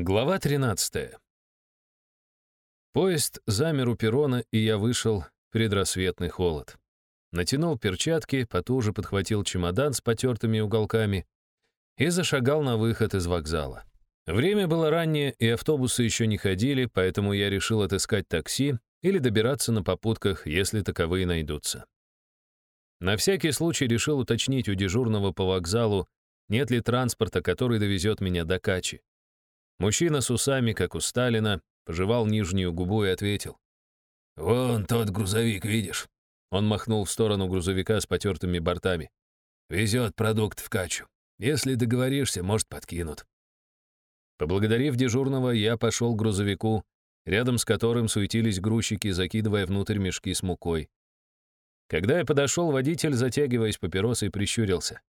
Глава 13. Поезд замер у перрона, и я вышел предрассветный холод. Натянул перчатки, потуже подхватил чемодан с потертыми уголками и зашагал на выход из вокзала. Время было раннее, и автобусы еще не ходили, поэтому я решил отыскать такси или добираться на попутках, если таковые найдутся. На всякий случай решил уточнить у дежурного по вокзалу, нет ли транспорта, который довезет меня до Качи. Мужчина с усами, как у Сталина, пожевал нижнюю губу и ответил. «Вон тот грузовик, видишь?» Он махнул в сторону грузовика с потертыми бортами. «Везет продукт в Качу. Если договоришься, может, подкинут». Поблагодарив дежурного, я пошел к грузовику, рядом с которым суетились грузчики, закидывая внутрь мешки с мукой. Когда я подошел, водитель, затягиваясь папиросой, прищурился.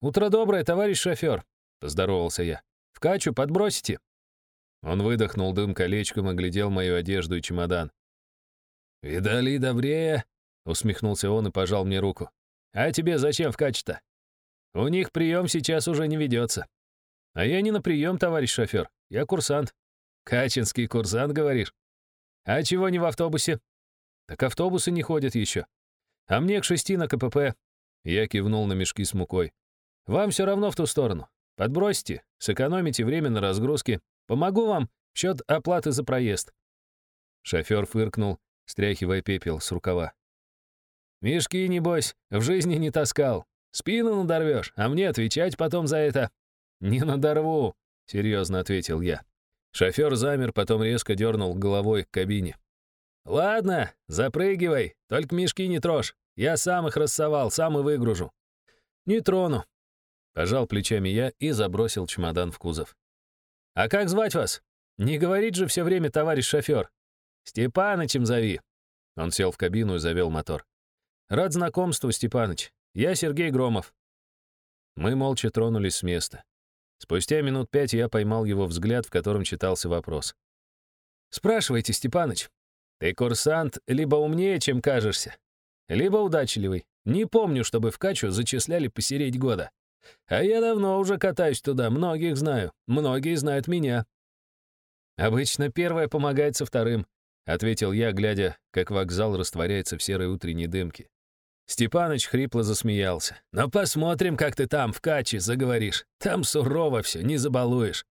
«Утро доброе, товарищ шофер», — поздоровался я. В качу подбросите?» Он выдохнул дым колечком и глядел мою одежду и чемодан. «Видали добрее?» — усмехнулся он и пожал мне руку. «А тебе зачем в каче-то? У них прием сейчас уже не ведется. А я не на прием, товарищ шофер. Я курсант. Качинский курсант, говоришь? А чего не в автобусе? Так автобусы не ходят еще. А мне к шести на КПП. Я кивнул на мешки с мукой. Вам все равно в ту сторону. Подбросьте, сэкономите время на разгрузке. Помогу вам в счет оплаты за проезд». Шофер фыркнул, стряхивая пепел с рукава. «Мешки, небось, в жизни не таскал. Спину надорвешь, а мне отвечать потом за это». «Не надорву», — серьезно ответил я. Шофер замер, потом резко дернул головой к кабине. «Ладно, запрыгивай, только мешки не трожь. Я сам их рассовал, сам и выгружу». «Не трону», Пожал плечами я и забросил чемодан в кузов. «А как звать вас? Не говорит же все время товарищ шофер. Степанычем зови». Он сел в кабину и завел мотор. «Рад знакомству, Степаныч. Я Сергей Громов». Мы молча тронулись с места. Спустя минут пять я поймал его взгляд, в котором читался вопрос. «Спрашивайте, Степаныч. Ты курсант либо умнее, чем кажешься, либо удачливый. Не помню, чтобы в Качу зачисляли посереть года. А я давно уже катаюсь туда, многих знаю, многие знают меня». «Обычно первое помогает со вторым», — ответил я, глядя, как вокзал растворяется в серой утренней дымке. Степаныч хрипло засмеялся. «Но посмотрим, как ты там, в Каче, заговоришь. Там сурово все, не забалуешь».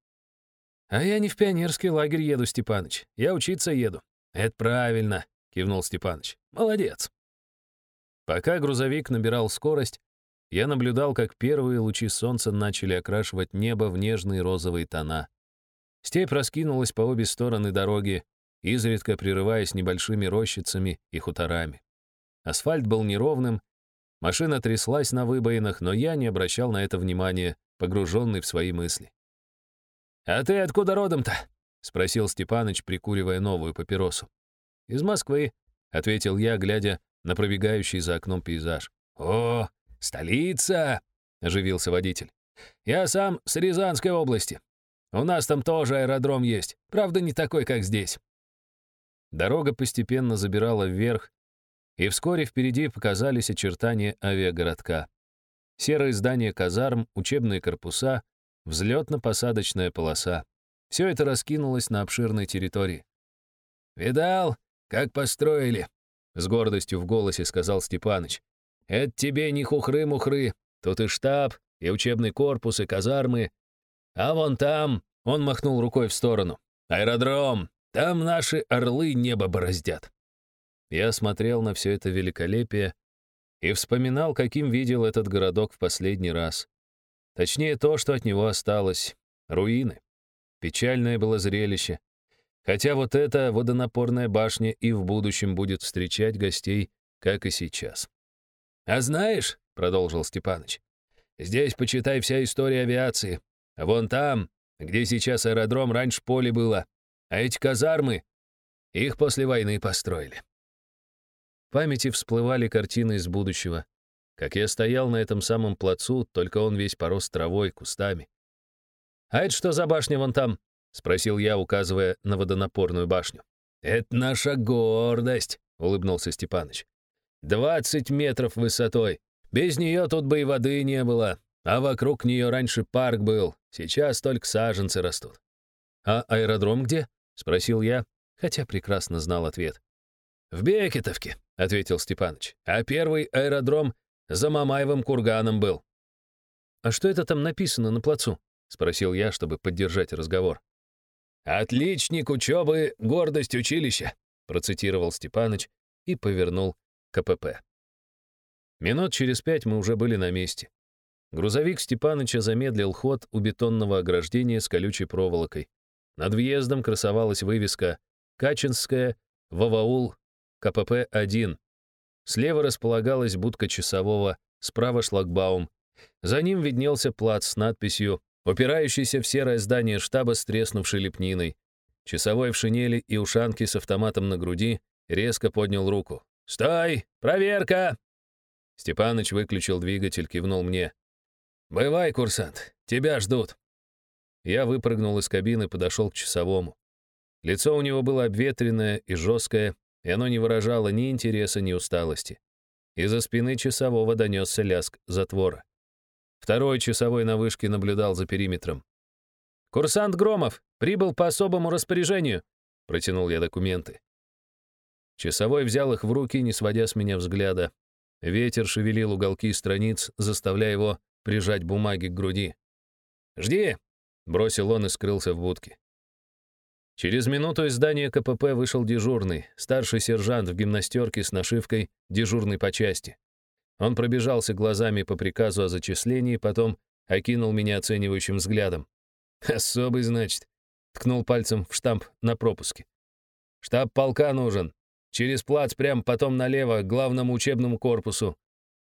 «А я не в пионерский лагерь еду, Степаныч. Я учиться еду». «Это правильно», — кивнул Степаныч. «Молодец». Пока грузовик набирал скорость, я наблюдал, как первые лучи солнца начали окрашивать небо в нежные розовые тона. Степь раскинулась по обе стороны дороги, изредка прерываясь небольшими рощицами и хуторами. Асфальт был неровным, машина тряслась на выбоинах, но я не обращал на это внимания, погруженный в свои мысли. «А ты откуда родом-то?» — спросил Степаныч, прикуривая новую папиросу. «Из Москвы», — ответил я, глядя на пробегающий за окном пейзаж. «О, «Столица!» — оживился водитель. «Я сам с Рязанской области. У нас там тоже аэродром есть, правда, не такой, как здесь». Дорога постепенно забирала вверх, и вскоре впереди показались очертания авиагородка. Серые здания казарм, учебные корпуса, взлетно-посадочная полоса. Все это раскинулось на обширной территории. «Видал, как построили?» — с гордостью в голосе сказал Степаныч. Это тебе не хухры-мухры. Тут и штаб, и учебный корпус, и казармы. А вон там, он махнул рукой в сторону. Аэродром. Там наши орлы небо бороздят. Я смотрел на все это великолепие и вспоминал, каким видел этот городок в последний раз. Точнее, то, что от него осталось. Руины. Печальное было зрелище. Хотя вот эта водонапорная башня и в будущем будет встречать гостей, как и сейчас. «А знаешь, — продолжил Степаныч, — здесь, почитай, вся история авиации. Вон там, где сейчас аэродром, раньше поле было. А эти казармы, их после войны построили». В памяти всплывали картины из будущего. Как я стоял на этом самом плацу, только он весь порос травой, кустами. «А это что за башня вон там?» — спросил я, указывая на водонапорную башню. «Это наша гордость», — улыбнулся Степаныч. Двадцать метров высотой. Без нее тут бы и воды не было. А вокруг нее раньше парк был. Сейчас только саженцы растут. «А аэродром где?» — спросил я, хотя прекрасно знал ответ. «В Бекетовке», — ответил Степаныч. «А первый аэродром за Мамаевым курганом был». «А что это там написано на плацу?» — спросил я, чтобы поддержать разговор. «Отличник учебы, гордость училища», — процитировал Степаныч и повернул КПП. Минут через пять мы уже были на месте. Грузовик Степаныча замедлил ход у бетонного ограждения с колючей проволокой. Над въездом красовалась вывеска «Качинская, Ваваул, КПП-1». Слева располагалась будка часового, справа шлагбаум. За ним виднелся плац с надписью упирающийся в серое здание штаба с треснувшей лепниной. Часовой в шинели и ушанке с автоматом на груди резко поднял руку. «Стой! Проверка!» Степаныч выключил двигатель, кивнул мне. «Бывай, курсант, тебя ждут». Я выпрыгнул из кабины, подошел к часовому. Лицо у него было обветренное и жесткое, и оно не выражало ни интереса, ни усталости. Из-за спины часового донесся ляск затвора. Второй часовой на вышке наблюдал за периметром. «Курсант Громов прибыл по особому распоряжению», — протянул я документы. Часовой взял их в руки, не сводя с меня взгляда. Ветер шевелил уголки страниц, заставляя его прижать бумаги к груди. «Жди!» — бросил он и скрылся в будке. Через минуту из здания КПП вышел дежурный, старший сержант в гимнастерке с нашивкой «Дежурный по части». Он пробежался глазами по приказу о зачислении, потом окинул меня оценивающим взглядом. «Особый, значит», — ткнул пальцем в штамп на пропуске. «Штаб полка нужен. Через плац прям потом налево, к главному учебному корпусу.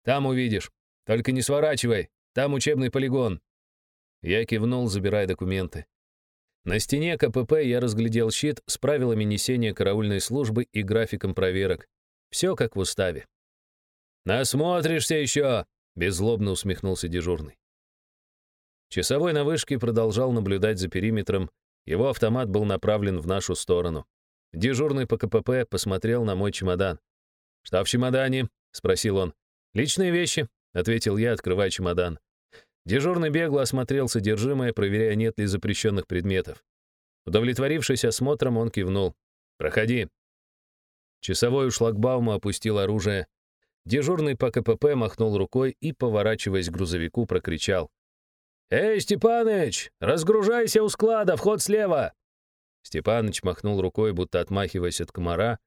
Там увидишь. Только не сворачивай, там учебный полигон». Я кивнул, забирая документы. На стене КПП я разглядел щит с правилами несения караульной службы и графиком проверок. Все как в уставе. «Насмотришься еще!» — беззлобно усмехнулся дежурный. Часовой на вышке продолжал наблюдать за периметром, его автомат был направлен в нашу сторону. Дежурный по КПП посмотрел на мой чемодан. «Что в чемодане?» — спросил он. «Личные вещи», — ответил я, открывая чемодан. Дежурный бегло осмотрел содержимое, проверяя, нет ли запрещенных предметов. Удовлетворившись осмотром, он кивнул. «Проходи». Часовой у шлагбаума опустил оружие. Дежурный по КПП махнул рукой и, поворачиваясь к грузовику, прокричал. «Эй, Степаныч, разгружайся у склада, вход слева!» Степаныч махнул рукой, будто отмахиваясь от комара,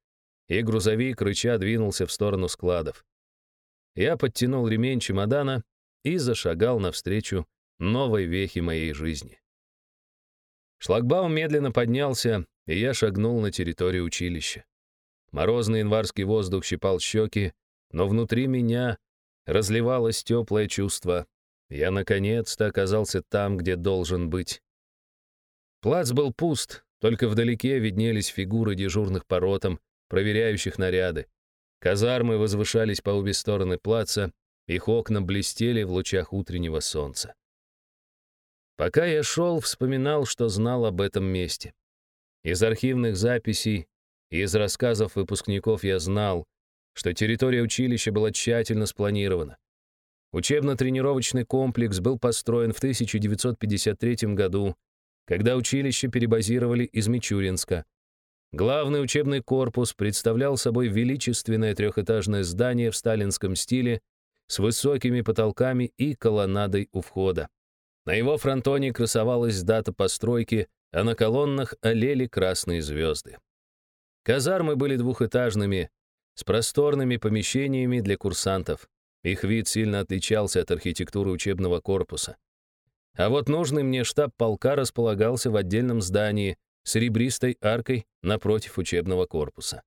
и грузовик, рыча, двинулся в сторону складов. Я подтянул ремень чемодана и зашагал навстречу новой вехе моей жизни. Шлагбаум медленно поднялся, и я шагнул на территорию училища. Морозный январский воздух щипал щеки, но внутри меня разливалось теплое чувство. Я наконец-то оказался там, где должен быть. Плац был пуст, только вдалеке виднелись фигуры дежурных по ротам, проверяющих наряды. Казармы возвышались по обе стороны плаца, их окна блестели в лучах утреннего солнца. Пока я шел, вспоминал, что знал об этом месте. Из архивных записей и из рассказов выпускников я знал, что территория училища была тщательно спланирована. Учебно-тренировочный комплекс был построен в 1953 году, когда училище перебазировали из Мичуринска. Главный учебный корпус представлял собой величественное трехэтажное здание в сталинском стиле с высокими потолками и колоннадой у входа. На его фронтоне красовалась дата постройки, а на колоннах олели красные звезды. Казармы были двухэтажными, с просторными помещениями для курсантов. Их вид сильно отличался от архитектуры учебного корпуса. А вот нужный мне штаб полка располагался в отдельном здании с ребристой аркой напротив учебного корпуса.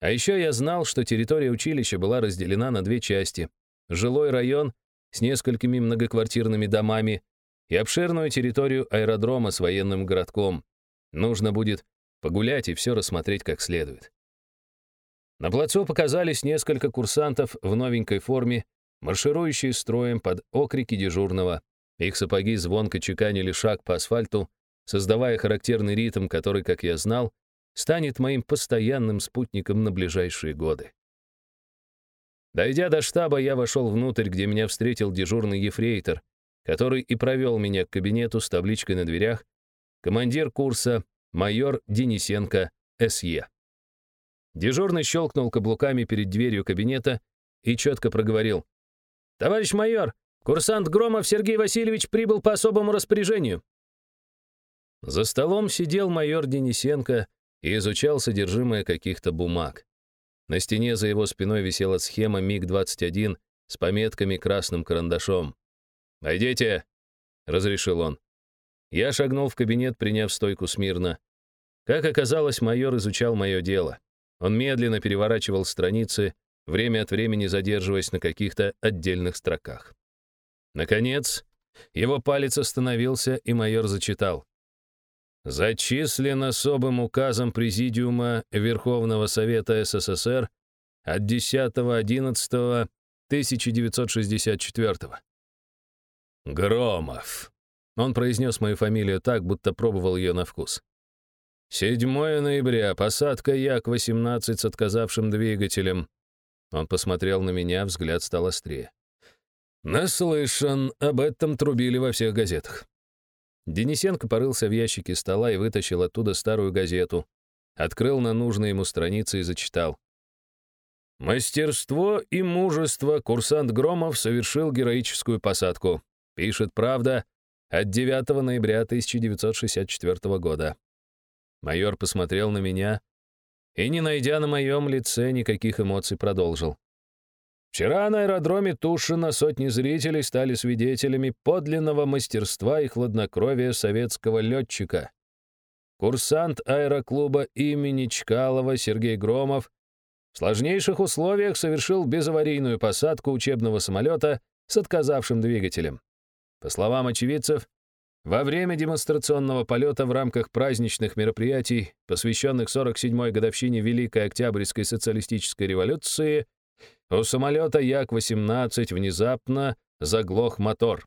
А еще я знал, что территория училища была разделена на две части. Жилой район с несколькими многоквартирными домами и обширную территорию аэродрома с военным городком. Нужно будет погулять и все рассмотреть как следует. На плацу показались несколько курсантов в новенькой форме, марширующие строем под окрики дежурного. Их сапоги звонко чеканили шаг по асфальту, создавая характерный ритм, который, как я знал, станет моим постоянным спутником на ближайшие годы. Дойдя до штаба, я вошел внутрь, где меня встретил дежурный ефрейтор, который и провел меня к кабинету с табличкой на дверях, командир курса, майор Денисенко, СЕ. Дежурный щелкнул каблуками перед дверью кабинета и четко проговорил. «Товарищ майор, курсант Громов Сергей Васильевич прибыл по особому распоряжению». За столом сидел майор Денисенко и изучал содержимое каких-то бумаг. На стене за его спиной висела схема МиГ-21 с пометками красным карандашом. «Войдите!» — разрешил он. Я шагнул в кабинет, приняв стойку смирно. Как оказалось, майор изучал мое дело. Он медленно переворачивал страницы, время от времени задерживаясь на каких-то отдельных строках. Наконец, его палец остановился, и майор зачитал. «Зачислен особым указом Президиума Верховного Совета СССР от 10.11.1964». «Громов», он произнес мою фамилию так, будто пробовал ее на вкус. 7 ноября, посадка Як-18 с отказавшим двигателем. Он посмотрел на меня, взгляд стал острее. Наслышан, об этом трубили во всех газетах. Денисенко порылся в ящике стола и вытащил оттуда старую газету, открыл на нужной ему странице и зачитал. «Мастерство и мужество курсант Громов совершил героическую посадку. Пишет «Правда» от 9 ноября 1964 года. Майор посмотрел на меня и, не найдя на моем лице никаких эмоций, продолжил. Вчера на аэродроме Тушина сотни зрителей стали свидетелями подлинного мастерства и хладнокровия советского летчика. Курсант аэроклуба имени Чкалова Сергей Громов в сложнейших условиях совершил безаварийную посадку учебного самолета с отказавшим двигателем. По словам очевидцев, во время демонстрационного полета в рамках праздничных мероприятий, посвященных 47-й годовщине Великой Октябрьской социалистической революции, у самолета Як-18 внезапно заглох мотор.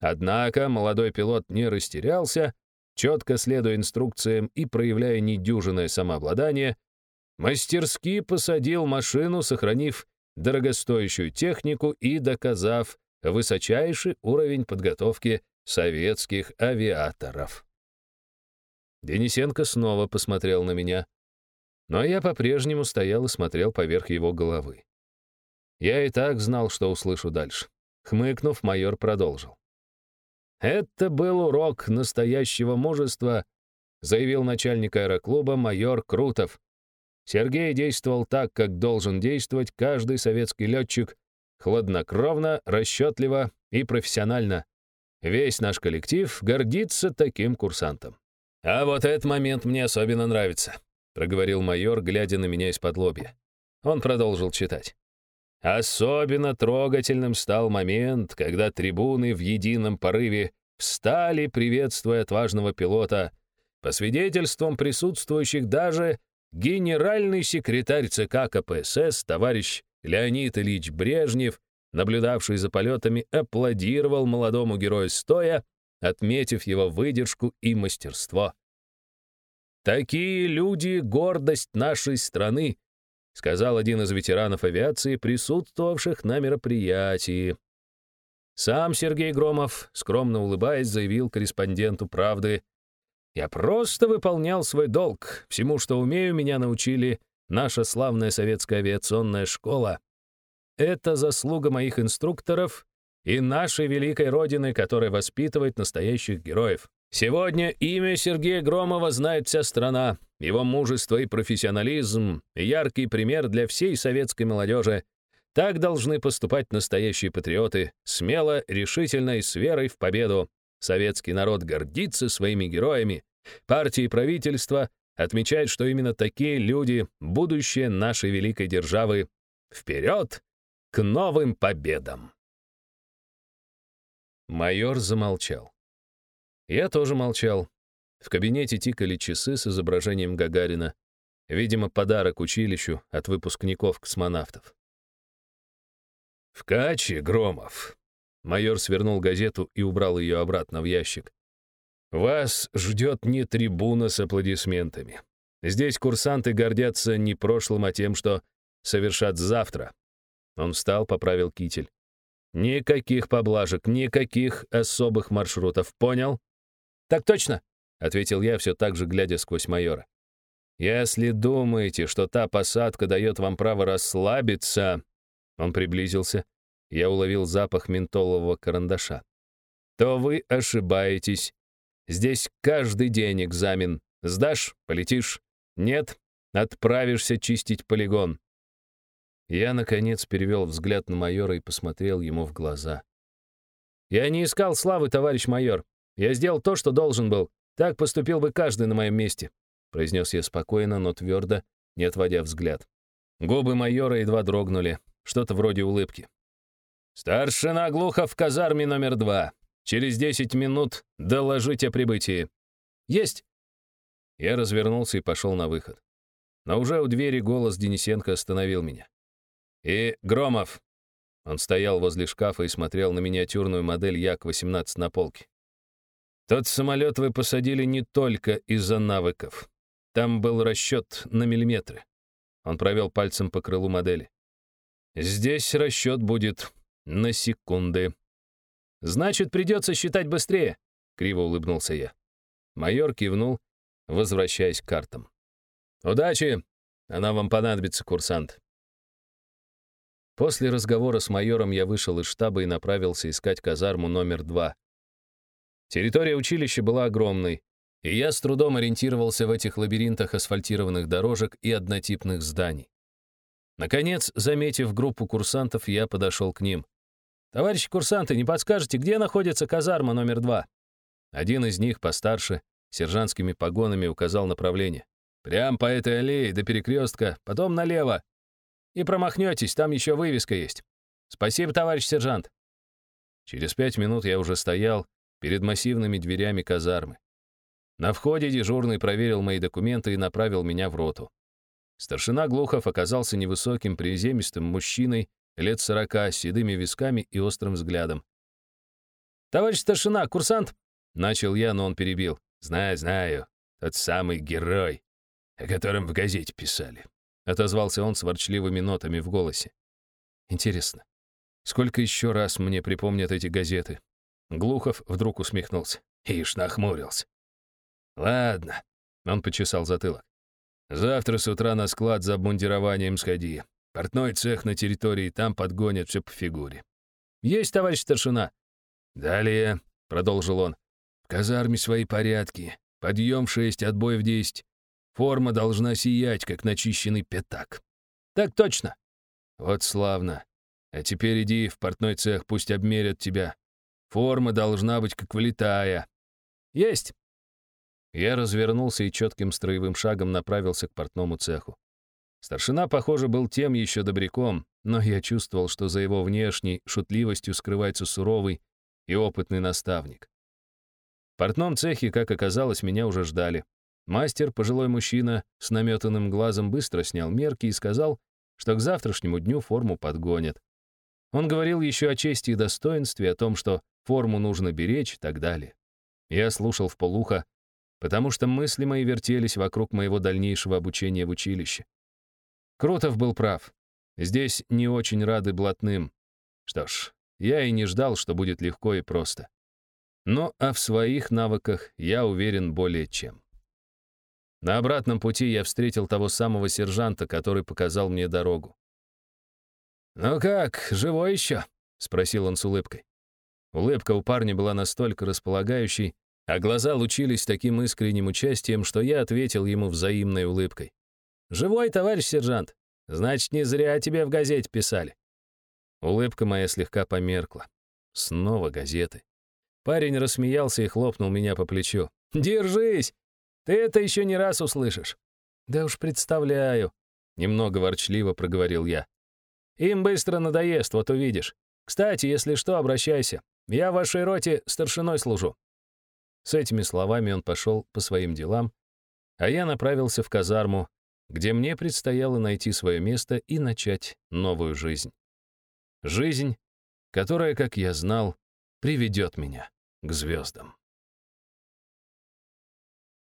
Однако молодой пилот не растерялся, четко следуя инструкциям и проявляя недюжинное самообладание, мастерски посадил машину, сохранив дорогостоящую технику и доказав высочайший уровень подготовки советских авиаторов. Денисенко снова посмотрел на меня, но я по-прежнему стоял и смотрел поверх его головы. Я и так знал, что услышу дальше. Хмыкнув, майор продолжил. «Это был урок настоящего мужества», заявил начальник аэроклуба майор Крутов. Сергей действовал так, как должен действовать каждый советский летчик, хладнокровно, расчетливо и профессионально. Весь наш коллектив гордится таким курсантом. «А вот этот момент мне особенно нравится», — проговорил майор, глядя на меня из-под лобья. Он продолжил читать. Особенно трогательным стал момент, когда трибуны в едином порыве встали, приветствуя отважного пилота. По свидетельствам присутствующих даже генеральный секретарь ЦК КПСС товарищ Леонид Ильич Брежнев наблюдавший за полетами, аплодировал молодому герою стоя, отметив его выдержку и мастерство. «Такие люди — гордость нашей страны», сказал один из ветеранов авиации, присутствовавших на мероприятии. Сам Сергей Громов, скромно улыбаясь, заявил корреспонденту «Правды», «Я просто выполнял свой долг. Всему, что умею, меня научили наша славная советская авиационная школа. Это заслуга моих инструкторов и нашей великой Родины, которая воспитывает настоящих героев. Сегодня имя Сергея Громова знает вся страна. Его мужество и профессионализм — яркий пример для всей советской молодежи. Так должны поступать настоящие патриоты, смело, решительно и с верой в победу. Советский народ гордится своими героями. Партии и правительство отмечают, что именно такие люди — будущее нашей великой державы. Вперед! К новым победам! Майор замолчал. Я тоже молчал. В кабинете тикали часы с изображением Гагарина. Видимо, подарок училищу от выпускников-космонавтов. «В Каче, Громов!» Майор свернул газету и убрал ее обратно в ящик. «Вас ждет не трибуна с аплодисментами. Здесь курсанты гордятся не прошлым, а тем, что совершат завтра. Он встал, поправил китель. «Никаких поблажек, никаких особых маршрутов, понял?» «Так точно!» ответил я, все так же глядя сквозь майора. «Если думаете, что та посадка дает вам право расслабиться...» Он приблизился. Я уловил запах ментолового карандаша. «То вы ошибаетесь. Здесь каждый день экзамен. Сдашь — полетишь. Нет — отправишься чистить полигон». Я, наконец, перевел взгляд на майора и посмотрел ему в глаза. «Я не искал славы, товарищ майор. Я сделал то, что должен был. Так поступил бы каждый на моем месте произнес я спокойно, но твердо, не отводя взгляд. Губы майора едва дрогнули, что-то вроде улыбки. «Старшина Глухов в казарме номер два. Через десять минут доложить о прибытии». «Есть!» Я развернулся и пошел на выход. Но уже у двери голос Денисенко остановил меня. «И Громов!» Он стоял возле шкафа и смотрел на миниатюрную модель Як-18 на полке. «Тот самолет вы посадили не только из-за навыков. Там был расчет на миллиметры. Он провел пальцем по крылу модели. Здесь расчет будет на секунды. Значит, придется считать быстрее, криво улыбнулся я. Майор кивнул, возвращаясь к картам. Удачи! Она вам понадобится, курсант. После разговора с майором я вышел из штаба и направился искать казарму номер два. Территория училища была огромной, и я с трудом ориентировался в этих лабиринтах асфальтированных дорожек и однотипных зданий. Наконец, заметив группу курсантов, я подошел к ним. «Товарищи курсанты, не подскажете, где находится казарма номер два?» Один из них, постарше, сержантскими погонами указал направление. «Прям по этой аллее до перекрестка, потом налево. И промахнетесь, там еще вывеска есть. Спасибо, товарищ сержант». Через пять минут я уже стоял перед массивными дверями казармы. На входе дежурный проверил мои документы и направил меня в роту. Старшина Глухов оказался невысоким, приземистым мужчиной, лет сорока, с седыми висками и острым взглядом. «Товарищ старшина, курсант!» — начал я, но он перебил. «Знаю, знаю, тот самый герой, о котором в газете писали», — отозвался он с ворчливыми нотами в голосе. «Интересно, сколько еще раз мне припомнят эти газеты?» Глухов вдруг усмехнулся. Ишь, нахмурился. «Ладно», — он почесал затылок. «Завтра с утра на склад за обмундированием сходи. Портной цех на территории, там подгонят все по фигуре». «Есть, товарищ старшина». «Далее», — продолжил он, — «в казарме свои порядки. Подъем в шесть, отбой в десять. Форма должна сиять, как начищенный пятак». «Так точно». «Вот славно. А теперь иди в портной цех, пусть обмерят тебя. Форма должна быть как влетая». «Есть». Я развернулся и четким строевым шагом направился к портному цеху. Старшина, похоже, был тем еще добряком, но я чувствовал, что за его внешней шутливостью скрывается суровый и опытный наставник. В портном цехе, как оказалось, меня уже ждали. Мастер, пожилой мужчина, с наметанным глазом быстро снял мерки и сказал, что к завтрашнему дню форму подгонят. Он говорил еще о чести и достоинстве, о том, что форму нужно беречь и так далее. Я слушал в полухо, потому что мысли мои вертелись вокруг моего дальнейшего обучения в училище. Крутов был прав. Здесь не очень рады блатным. Что ж, я и не ждал, что будет легко и просто. Но а в своих навыках я уверен более чем. На обратном пути я встретил того самого сержанта, который показал мне дорогу. «Ну как, живой еще?» — спросил он с улыбкой. Улыбка у парня была настолько располагающей, а глаза лучились таким искренним участием, что я ответил ему взаимной улыбкой. «Живой, товарищ сержант? Значит, не зря тебе в газете писали». Улыбка моя слегка померкла. Снова газеты. Парень рассмеялся и хлопнул меня по плечу. «Держись! Ты это еще не раз услышишь». «Да уж представляю», — немного ворчливо проговорил я. «Им быстро надоест, вот увидишь. Кстати, если что, обращайся. Я в вашей роте старшиной служу. С этими словами он пошел по своим делам, а я направился в казарму, где мне предстояло найти свое место и начать новую жизнь. Жизнь, которая, как я знал, приведет меня к звездам.